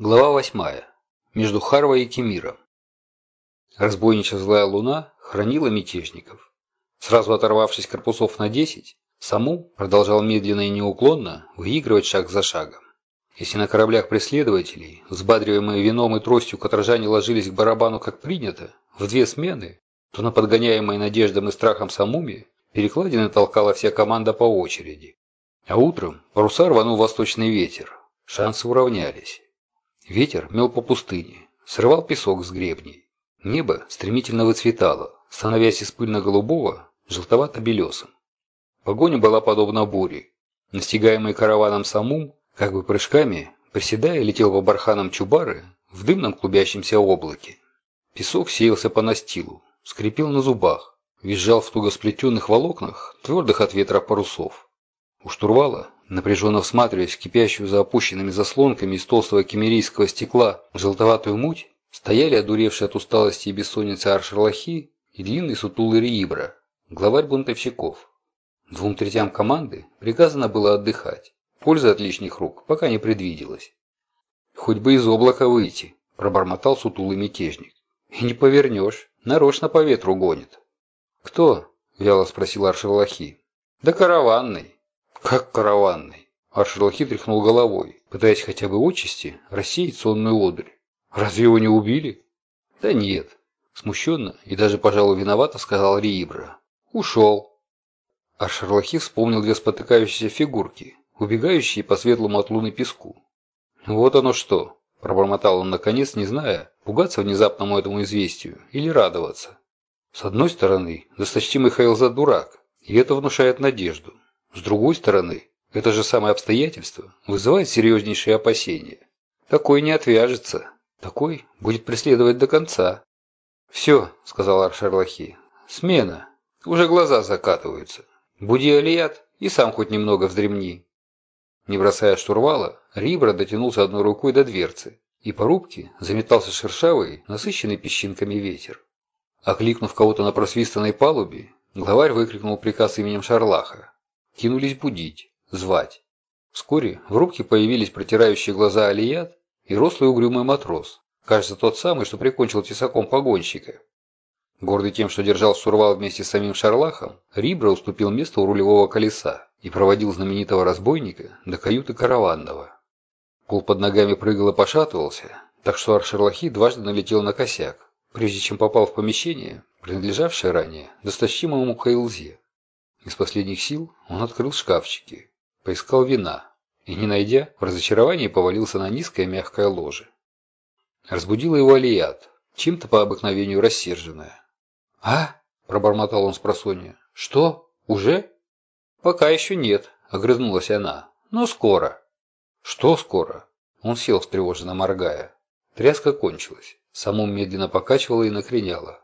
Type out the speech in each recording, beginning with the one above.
Глава восьмая. Между Харвой и Кемиром. Разбойничья злая луна хранила мятежников. Сразу оторвавшись корпусов на десять, Саму продолжал медленно и неуклонно выигрывать шаг за шагом. Если на кораблях преследователей, взбадриваемые вином и тростью каторжане ложились к барабану как принято, в две смены, то на подгоняемой надеждам и страхом Самуме перекладины толкала вся команда по очереди. А утром паруса рванул восточный ветер. Шансы уравнялись. Ветер мел по пустыне, срывал песок с гребней. Небо стремительно выцветало, становясь из пыльно-голубого желтовато-белесым. Погоня была подобна буре. Настигаемый караваном самум, как бы прыжками, приседая, летел по барханам Чубары в дымном клубящемся облаке. Песок сеялся по настилу, скрипел на зубах, визжал в туго сплетенных волокнах, твердых от ветра парусов. У штурвала напряженно всматриваясь в кипящую за опущенными заслонками из толстого кемерийского стекла желтоватую муть, стояли одуревшие от усталости и бессонницы Аршерлахи и длинный сутулый Риибра, главарь бунтовщиков. Двум третям команды приказано было отдыхать. Пользы от лишних рук пока не предвиделось. «Хоть бы из облака выйти», – пробормотал сутулый мятежник. «И не повернешь, нарочно по ветру гонит». «Кто?» – вяло спросил Аршерлахи. «Да караванный». «Как караванный?» Аршерлахи тряхнул головой, пытаясь хотя бы отчасти рассеять сонную одурь. «Разве его не убили?» «Да нет», – смущенно и даже, пожалуй, виновато сказал Риибра. «Ушел». Аршерлахи вспомнил две спотыкающиеся фигурки, убегающие по светлому от луны песку. «Вот оно что!» – пробормотал он наконец, не зная, пугаться внезапному этому известию или радоваться. С одной стороны, досточтимый Хейлза дурак, и это внушает надежду. С другой стороны, это же самое обстоятельство вызывает серьезнейшие опасения. Такой не отвяжется, такой будет преследовать до конца. «Все», — сказал Аршарлахи, — «смена. Уже глаза закатываются. Буди Алият и сам хоть немного вздремни». Не бросая штурвала, Рибра дотянулся одной рукой до дверцы, и по рубке заметался шершавый, насыщенный песчинками ветер. Окликнув кого-то на просвистанной палубе, главарь выкрикнул приказ именем Шарлаха кинулись будить, звать. Вскоре в рубке появились протирающие глаза Алият и рослый угрюмый матрос, кажется, тот самый, что прикончил тесаком погонщика. Гордый тем, что держал сурвал вместе с самим Шарлахом, Рибра уступил место у рулевого колеса и проводил знаменитого разбойника до каюты караванного. Пол под ногами прыгал и пошатывался, так что Аршерлахи дважды налетел на косяк, прежде чем попал в помещение, принадлежавшее ранее досточтимому Хайлзе. Из последних сил он открыл шкафчики, поискал вина и, не найдя, в разочаровании повалился на низкое мягкое ложе. Разбудила его Алият, чем-то по обыкновению рассерженная. «А?» – пробормотал он с просонья. «Что? Уже?» «Пока еще нет», – огрызнулась она. «Но скоро». «Что скоро?» Он сел, встревоженно моргая. Тряска кончилась. Саму медленно покачивала и накреняла.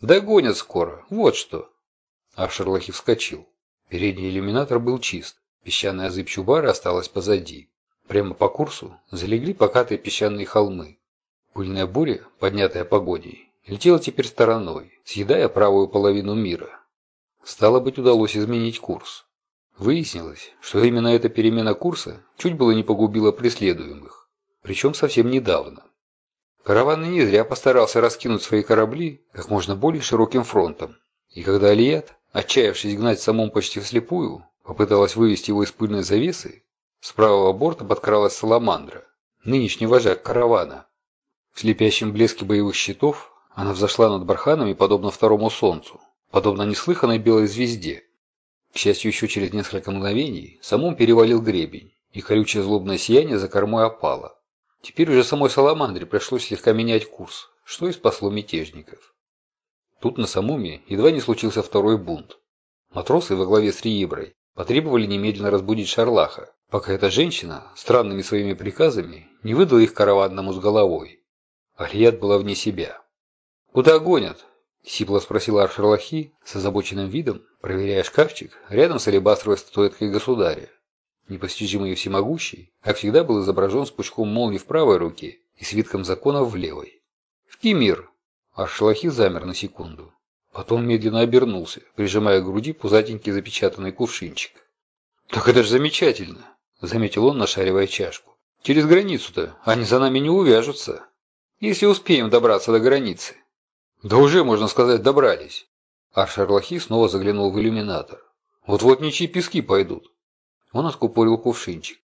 «Догонят скоро, вот что!» А Шерлахи вскочил. Передний иллюминатор был чист. Песчаная зыбь Чубара осталась позади. Прямо по курсу залегли покатые песчаные холмы. Пыльная буря, поднятая погодей, летела теперь стороной, съедая правую половину мира. Стало быть, удалось изменить курс. Выяснилось, что именно эта перемена курса чуть было не погубила преследуемых. Причем совсем недавно. Караван не зря постарался раскинуть свои корабли как можно более широким фронтом. И когда Алият Отчаявшись гнать самом почти вслепую, попыталась вывести его из пыльной завесы, с правого борта подкралась саламандра, нынешний вожак каравана. В слепящем блеске боевых щитов она взошла над барханами, подобно второму солнцу, подобно неслыханной белой звезде. К счастью, еще через несколько мгновений самом перевалил гребень, и колючее злобное сияние за кормой опало. Теперь уже самой Саламандре пришлось слегка менять курс, что и спасло мятежников. Тут на Самуме едва не случился второй бунт. Матросы во главе с Риеброй потребовали немедленно разбудить Шарлаха, пока эта женщина странными своими приказами не выдала их караванному с головой. Алият была вне себя. «Куда гонят?» – сипло спросила Аршерлахи с озабоченным видом, проверяя шкафчик рядом с алебастровой статуэткой государя. Непостижимый и всемогущий, как всегда, был изображен с пучком молнии в правой руке и свитком законов в левой. «В Кемир!» А Шлахи замер на секунду. Потом медленно обернулся, прижимая к груди пузатенький запечатанный кувшинчик. «Так это же замечательно!» – заметил он, нашаривая чашку. Через границу-то они за нами не увяжутся. Если успеем добраться до границы. Да уже, можно сказать, добрались. А Шарлахи снова заглянул в иллюминатор. Вот-вот ничьи пески пойдут. Он откупорил кувшинчик.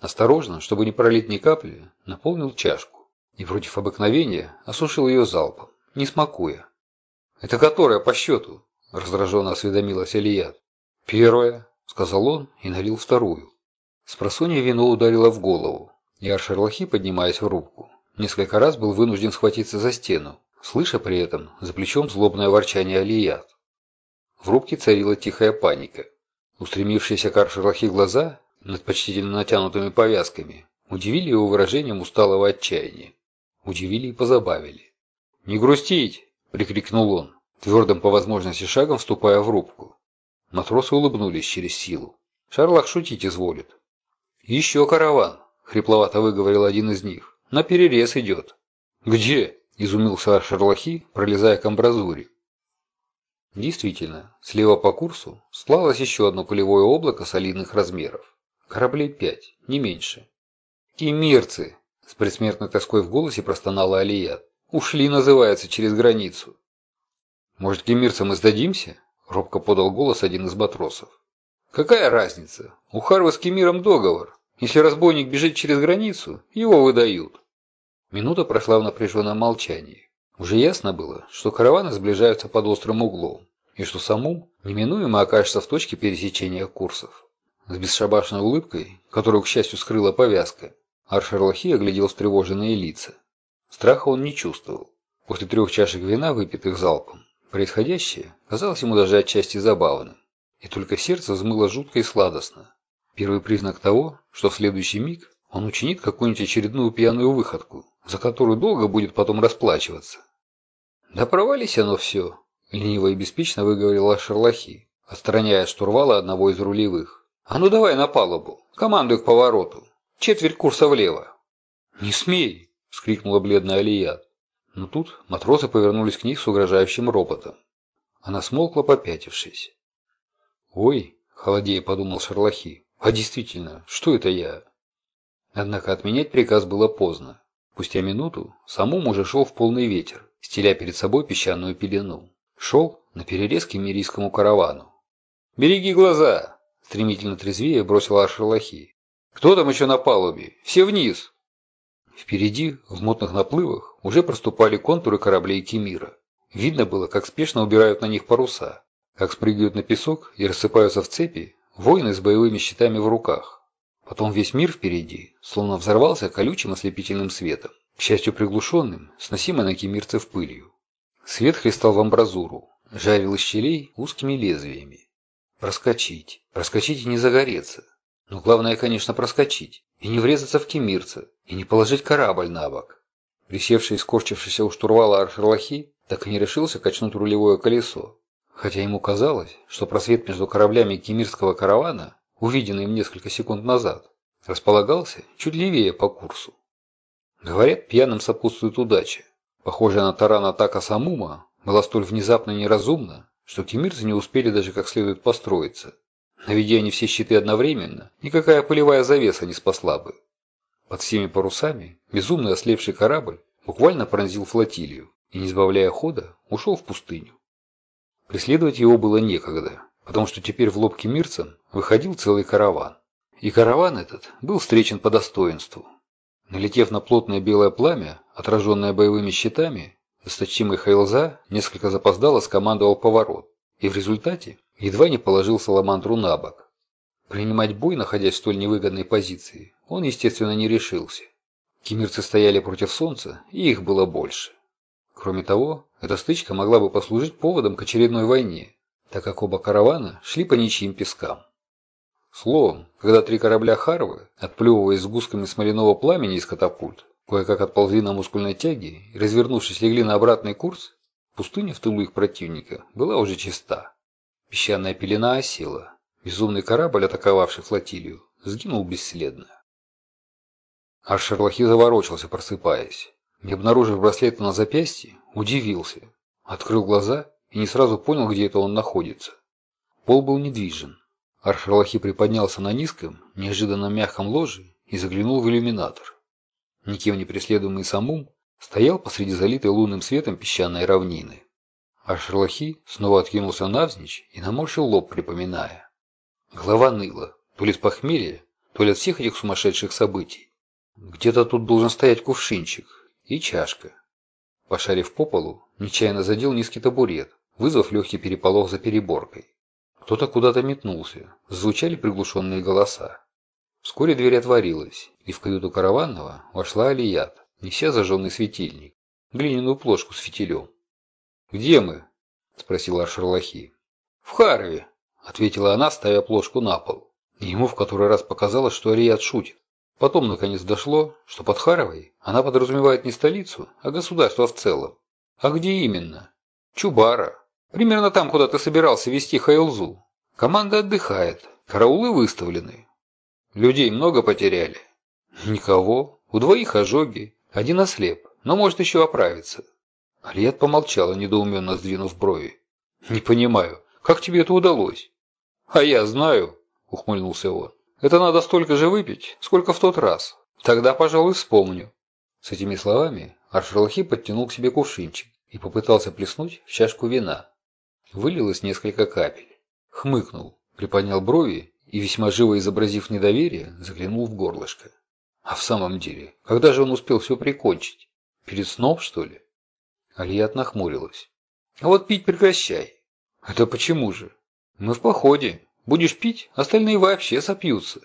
Осторожно, чтобы не пролить ни капли, наполнил чашку. И против обыкновения осушил ее залпом, не смакуя. «Это которая по счету?» – раздраженно осведомилась Алият. «Первая», – сказал он и налил вторую. Спросонья вино ударило в голову, и Аршерлахи, поднимаясь в рубку, несколько раз был вынужден схватиться за стену, слыша при этом за плечом злобное ворчание Алият. В рубке царила тихая паника. Устремившиеся к Аршерлахи глаза над почтительно натянутыми повязками удивили его выражением усталого отчаяния. Удивили и позабавили. «Не грустить!» – прикрикнул он, твердым по возможности шагом вступая в рубку. Матросы улыбнулись через силу. Шарлах шутить изволит. «Еще караван!» – хрипловато выговорил один из них. «На перерез идет». «Где?» – изумился Шарлахи, пролезая к амбразуре. Действительно, слева по курсу сплавалось еще одно полевое облако солидных размеров. Кораблей пять, не меньше. «Кемирцы!» – с предсмертной тоской в голосе простонала Алия. «Ушли, называется, через границу». «Может, кемирцам и сдадимся?» – робко подал голос один из матросов. «Какая разница? У Харвы с Кемиром договор. Если разбойник бежит через границу, его выдают». Минута прошла в напряженном молчании. Уже ясно было, что караваны сближаются под острым углом, и что самум неминуемо окажется в точке пересечения курсов. С бесшабашной улыбкой, которую, к счастью, скрыла повязка, Аршерлахи оглядел встревоженные лица. Страха он не чувствовал. После трех чашек вина, выпитых залпом, происходящее казалось ему даже отчасти забавным. И только сердце взмыло жутко и сладостно. Первый признак того, что в следующий миг он учинит какую-нибудь очередную пьяную выходку, за которую долго будет потом расплачиваться. «Да провались оно все», — лениво и беспечно выговорила Шерлахи, отстраняя штурвала одного из рулевых. «А ну давай на палубу. Командуй к повороту. Четверть курса влево». «Не смей!» – вскрикнула бледная Алия. Но тут матросы повернулись к ней с угрожающим ропотом. Она смолкла, попятившись. «Ой!» – холодея подумал Шарлахи. «А действительно, что это я?» Однако отменять приказ было поздно. Спустя минуту самум уже шел в полный ветер, стеля перед собой песчаную пелену. Шел на перерез к эмирийскому каравану. «Береги глаза!» Стремительно трезвее бросила Ашерлахи. «Кто там еще на палубе? Все вниз!» Впереди, в мутных наплывах, уже проступали контуры кораблей Кемира. Видно было, как спешно убирают на них паруса, как спрыгивают на песок и рассыпаются в цепи воины с боевыми щитами в руках. Потом весь мир впереди, словно взорвался колючим ослепительным светом, к счастью приглушенным, сносимой на кемирцев пылью. Свет хлестал в амбразуру, жарил из щелей узкими лезвиями. Проскочить. Проскочить и не загореться. Но главное, конечно, проскочить. И не врезаться в кемирца. И не положить корабль на бок. Присевший и скорчившийся у штурвала Аршерлахи так и не решился качнуть рулевое колесо. Хотя ему казалось, что просвет между кораблями кемирского каравана, увиденный им несколько секунд назад, располагался чуть левее по курсу. Говорят, пьяным сопутствует удача. Похожая на таран атака Самума была столь внезапно и неразумна, что кемирцы не успели даже как следует построиться. Наведя они все щиты одновременно, никакая пылевая завеса не спасла бы. Под всеми парусами безумный ослепший корабль буквально пронзил флотилию и, не сбавляя хода, ушел в пустыню. Преследовать его было некогда, потому что теперь в лоб кемирцам выходил целый караван. И караван этот был встречен по достоинству. Налетев на плотное белое пламя, отраженное боевыми щитами, Досточимый Хайлза несколько запоздало скомандовал поворот и в результате едва не положил Саламандру на бок. Принимать бой, находясь в столь невыгодной позиции, он, естественно, не решился. Кемирцы стояли против солнца, и их было больше. Кроме того, эта стычка могла бы послужить поводом к очередной войне, так как оба каравана шли по ничьим пескам. Словом, когда три корабля Харвы, отплевываясь сгустками смоляного пламени из катапульт, Кое-как отползли на мускульной тяге и, развернувшись, легли на обратный курс, пустыня в тылу их противника была уже чиста. Песчаная пелена осела. Безумный корабль, атаковавший флотилию, сгинул бесследно. Аж Шерлахи заворочился, просыпаясь. Не обнаружив браслета на запястье, удивился. Открыл глаза и не сразу понял, где это он находится. Пол был недвижен. Аршерлахи приподнялся на низком, неожиданно мягком ложе и заглянул в иллюминатор. Никем не преследуемый самум стоял посреди залитой лунным светом песчаной равнины. А Шерлахи снова откинулся навзничь и наморщил лоб, припоминая. Голова ныла, то ли с похмелья, то ли от всех этих сумасшедших событий. Где-то тут должен стоять кувшинчик и чашка. Пошарив по полу, нечаянно задел низкий табурет, вызвав легкий переполох за переборкой. Кто-то куда-то метнулся, звучали приглушенные голоса. Вскоре дверь отворилась, и в каюту караванного вошла Алият, неся зажженный светильник, глиняную плошку с фитилем. «Где мы?» – спросил Аршерлахи. «В Харве», – ответила она, ставя плошку на пол. Ему в который раз показалось, что Арият шутит. Потом, наконец, дошло, что под Харовой она подразумевает не столицу, а государство в целом. А где именно? Чубара. Примерно там, куда ты собирался вести Хайлзу. Команда отдыхает, караулы выставлены. Людей много потеряли? Никого. У двоих ожоги, один ослеп, но может еще оправиться. Ариет помолчала, недоуменно сдвинув брови. «Не понимаю, как тебе это удалось?» «А я знаю», — ухмыльнулся он. «Это надо столько же выпить, сколько в тот раз. Тогда, пожалуй, вспомню». С этими словами Аршерлахи подтянул к себе кувшинчик и попытался плеснуть в чашку вина. Вылилось несколько капель. Хмыкнул, приподнял брови и, весьма живо изобразив недоверие, заглянул в горлышко. А в самом деле, когда же он успел все прикончить? Перед сном, что ли? Алият нахмурилась. «А вот пить прекращай». «Это почему же?» «Мы в походе. Будешь пить, остальные вообще сопьются».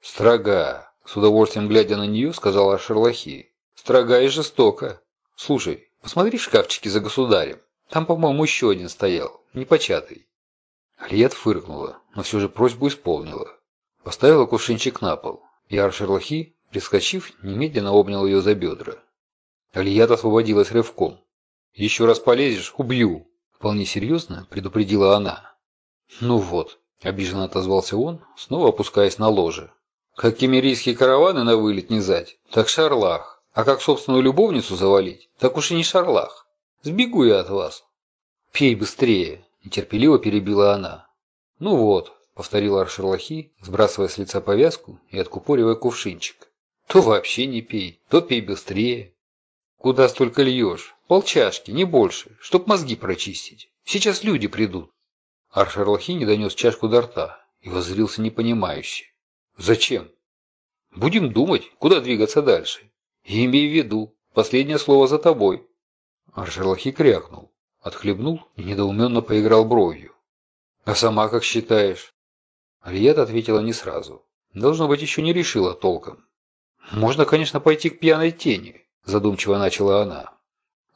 «Строга», — с удовольствием глядя на нее, сказала Шерлахи. «Строга и жестоко. Слушай, посмотри шкафчики за государем. Там, по-моему, еще один стоял, непочатый». Алият фыркнула, но все же просьбу исполнила. Поставила кувшинчик на пол, и Аршерлахи, прискочив, немедленно обнял ее за бедра. Алият освободилась рывком. «Еще раз полезешь – убью!» – вполне серьезно предупредила она. «Ну вот», – обиженно отозвался он, снова опускаясь на ложе. «Как кемерийские караваны на вылет низать, так шарлах. А как собственную любовницу завалить, так уж и не шарлах. Сбегу я от вас». «Пей быстрее», – нетерпеливо перебила она. «Ну вот», – повторил Аршерлахи, сбрасывая с лица повязку и откупоривая кувшинчик. «То вообще не пей, то пей быстрее». «Куда столько льешь? Полчашки, не больше, чтоб мозги прочистить. Сейчас люди придут». Аршерлахи не донес чашку до рта и воззрился непонимающе. «Зачем?» «Будем думать, куда двигаться дальше. И имей в виду, последнее слово за тобой». Аршерлахи крякнул, отхлебнул и недоуменно поиграл бровью. «А сама как считаешь?» Алиет ответила не сразу. Должно быть, еще не решила толком. «Можно, конечно, пойти к пьяной тени, задумчиво начала она.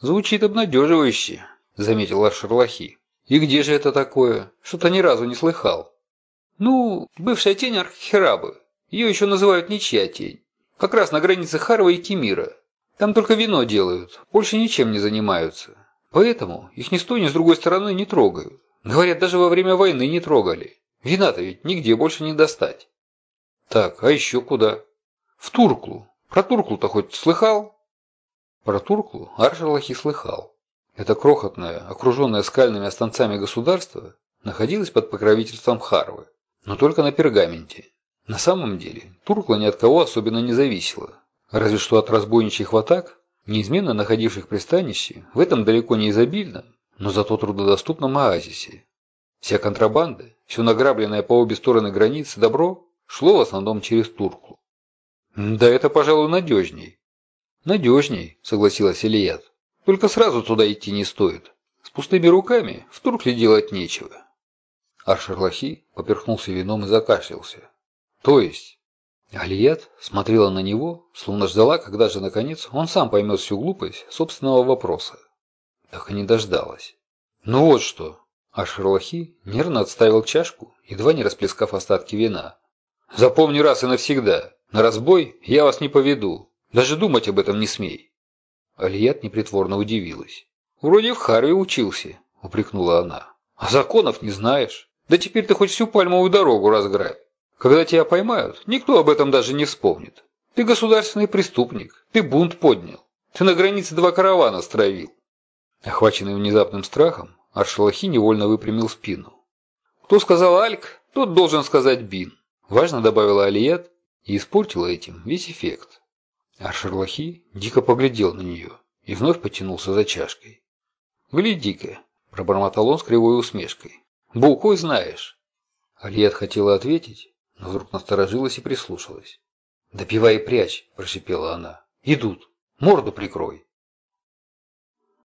«Звучит обнадеживающе», — заметила Шерлахи. «И где же это такое? Что-то ни разу не слыхал». «Ну, бывшая тень Архирабы. Ее еще называют ничья тень. Как раз на границе Харва и Кемира. Там только вино делают, больше ничем не занимаются. Поэтому их ни с той, ни с другой стороны не трогают. Говорят, даже во время войны не трогали. Вина-то ведь нигде больше не достать». «Так, а еще куда?» «В Турклу. Про Турклу-то хоть слыхал?» Про Турклу Аршерлахи слыхал. Это крохотное, окруженное скальными останцами государство находилось под покровительством Харвы, но только на пергаменте. На самом деле Туркла ни от кого особенно не зависела, разве что от разбойничьих атак, неизменно находивших пристанище в этом далеко не изобильном, но зато трудодоступном оазисе. Вся контрабанда, все награбленное по обе стороны границы добро шло в основном через Турклу. Да это, пожалуй, надежней, «Надежней», — согласилась Ильят. «Только сразу туда идти не стоит. С пустыми руками в Туркле делать нечего». А Шерлахи поперхнулся вином и закашлялся. «То есть?» Алият смотрела на него, словно ждала, когда же, наконец, он сам поймет всю глупость собственного вопроса. Так и не дождалась. «Ну вот что!» А Шерлахи нервно отставил чашку, едва не расплескав остатки вина. «Запомни раз и навсегда, на разбой я вас не поведу, даже думать об этом не смей. Алият непритворно удивилась. «Вроде в Харве учился», — упрекнула она. «А законов не знаешь. Да теперь ты хоть всю пальмовую дорогу разграбь. Когда тебя поймают, никто об этом даже не вспомнит. Ты государственный преступник, ты бунт поднял. Ты на границе два каравана стравил». Охваченный внезапным страхом, Аршалахи невольно выпрямил спину. «Кто сказал Альк, тот должен сказать Бин», — важно добавила Алият и испортила этим весь эффект. А Шерлахи дико поглядел на нее и вновь потянулся за чашкой. «Гляди-ка», – пробормотал он с кривой усмешкой. «Буквой знаешь». Алиет хотела ответить, но вдруг насторожилась и прислушалась. «Допивай и прячь», – прошипела она. «Идут. Морду прикрой».